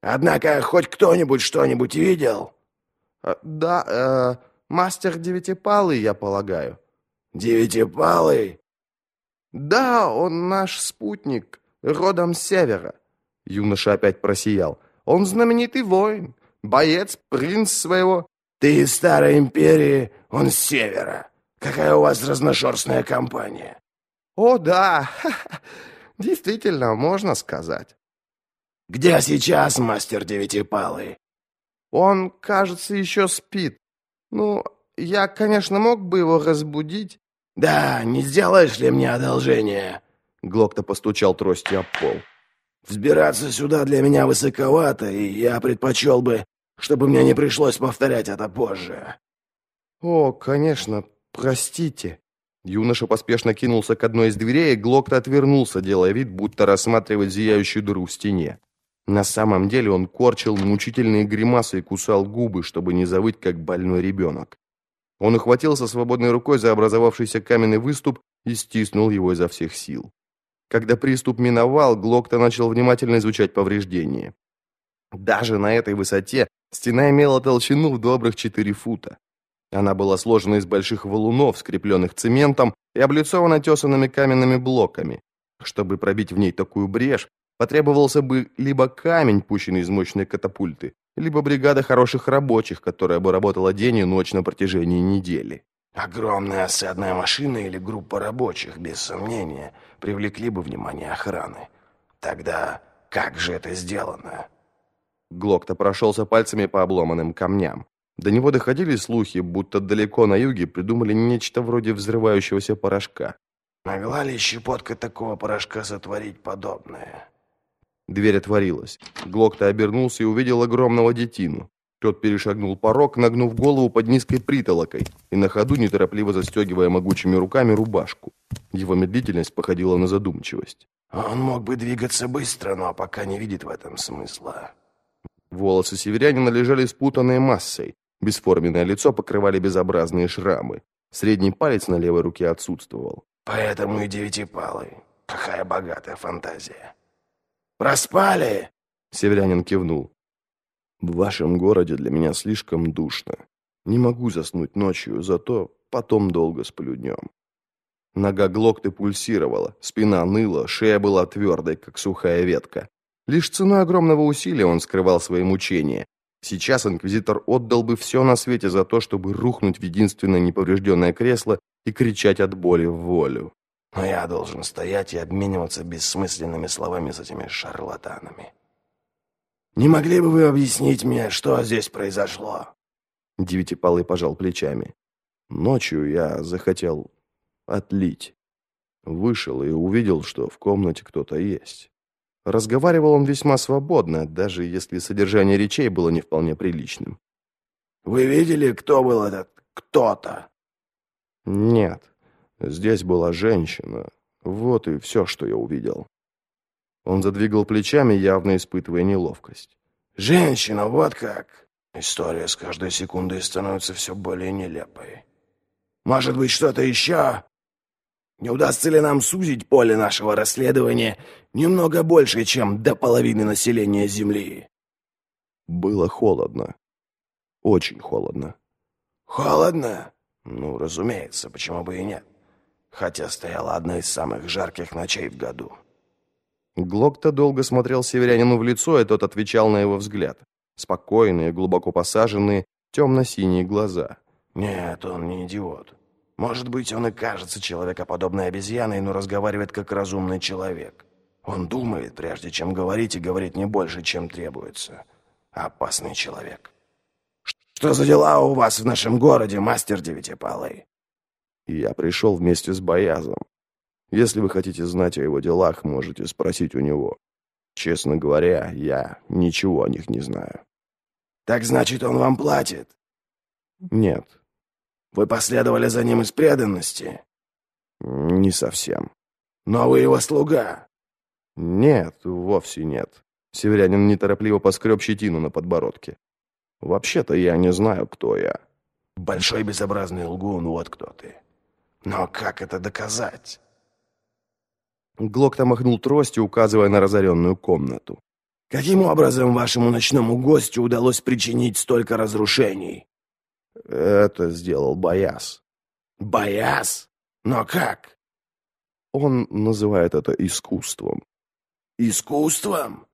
Однако хоть кто-нибудь что-нибудь видел?» А, «Да, э, мастер Девятипалый, я полагаю». «Девятипалый?» «Да, он наш спутник, родом с севера». Юноша опять просиял. «Он знаменитый воин, боец, принц своего...» «Ты из Старой Империи, он с севера. Какая у вас разношерстная компания?» «О, да, действительно, можно сказать». «Где сейчас мастер Девятипалый?» «Он, кажется, еще спит. Ну, я, конечно, мог бы его разбудить». «Да, не сделаешь ли мне одолжение?» Глокта постучал тростью об пол. «Взбираться сюда для меня высоковато, и я предпочел бы, чтобы мне не пришлось повторять это позже». «О, конечно, простите». Юноша поспешно кинулся к одной из дверей, и Глокта отвернулся, делая вид, будто рассматривает зияющую дыру в стене. На самом деле он корчил мучительные гримасы и кусал губы, чтобы не завыть, как больной ребенок. Он ухватился свободной рукой за образовавшийся каменный выступ и стиснул его изо всех сил. Когда приступ миновал, Глокта начал внимательно изучать повреждения. Даже на этой высоте стена имела толщину в добрых 4 фута. Она была сложена из больших валунов, скрепленных цементом и облицована тесанными каменными блоками. Чтобы пробить в ней такую брешь, потребовался бы либо камень, пущенный из мощной катапульты, либо бригада хороших рабочих, которая бы работала день и ночь на протяжении недели. Огромная осадная машина или группа рабочих, без сомнения, привлекли бы внимание охраны. Тогда как же это сделано? Глокта прошелся пальцами по обломанным камням. До него доходили слухи, будто далеко на юге придумали нечто вроде взрывающегося порошка. Могла ли щепотка такого порошка сотворить подобное? Дверь отворилась. Глокта обернулся и увидел огромного детину. Тот перешагнул порог, нагнув голову под низкой притолокой и на ходу неторопливо застегивая могучими руками рубашку. Его медлительность походила на задумчивость. Он мог бы двигаться быстро, но пока не видит в этом смысла. Волосы северянина лежали спутанной массой. Бесформенное лицо покрывали безобразные шрамы. Средний палец на левой руке отсутствовал. Поэтому и девятипалый. Какая богатая фантазия. «Проспали?» Северянин кивнул. «В вашем городе для меня слишком душно. Не могу заснуть ночью, зато потом долго сплю днем». Нога Глокты пульсировала, спина ныла, шея была твердой, как сухая ветка. Лишь ценой огромного усилия он скрывал свои мучения. Сейчас инквизитор отдал бы все на свете за то, чтобы рухнуть в единственное неповрежденное кресло и кричать от боли в волю. Но я должен стоять и обмениваться бессмысленными словами с этими шарлатанами. Не могли бы вы объяснить мне, что здесь произошло?» Девятипалый пожал плечами. Ночью я захотел отлить. Вышел и увидел, что в комнате кто-то есть. Разговаривал он весьма свободно, даже если содержание речей было не вполне приличным. «Вы видели, кто был этот кто-то?» «Нет», Здесь была женщина. Вот и все, что я увидел. Он задвигал плечами, явно испытывая неловкость. «Женщина, вот как!» История с каждой секундой становится все более нелепой. «Может быть, что-то еще?» Не удастся ли нам сузить поле нашего расследования немного больше, чем до половины населения Земли?» Было холодно. Очень холодно. «Холодно? Ну, разумеется, почему бы и нет хотя стояла одна из самых жарких ночей в году. Глок-то долго смотрел северянину в лицо, и тот отвечал на его взгляд. Спокойные, глубоко посаженные, темно-синие глаза. «Нет, он не идиот. Может быть, он и кажется человекоподобной обезьяной, но разговаривает как разумный человек. Он думает, прежде чем говорить, и говорит не больше, чем требуется. Опасный человек. Что за дела у вас в нашем городе, мастер Девятипалый?» Я пришел вместе с Боязом. Если вы хотите знать о его делах, можете спросить у него. Честно говоря, я ничего о них не знаю. Так значит, он вам платит? Нет. Вы последовали за ним из преданности? Не совсем. Но вы его слуга? Нет, вовсе нет. Северянин неторопливо поскреб щетину на подбородке. Вообще-то я не знаю, кто я. Большой безобразный лгун, вот кто ты. Но как это доказать? Глокта махнул тростью, указывая на разоренную комнату. Каким образом вашему ночному гостю удалось причинить столько разрушений? Это сделал Бояс. Бояс? Но как? Он называет это искусством. Искусством?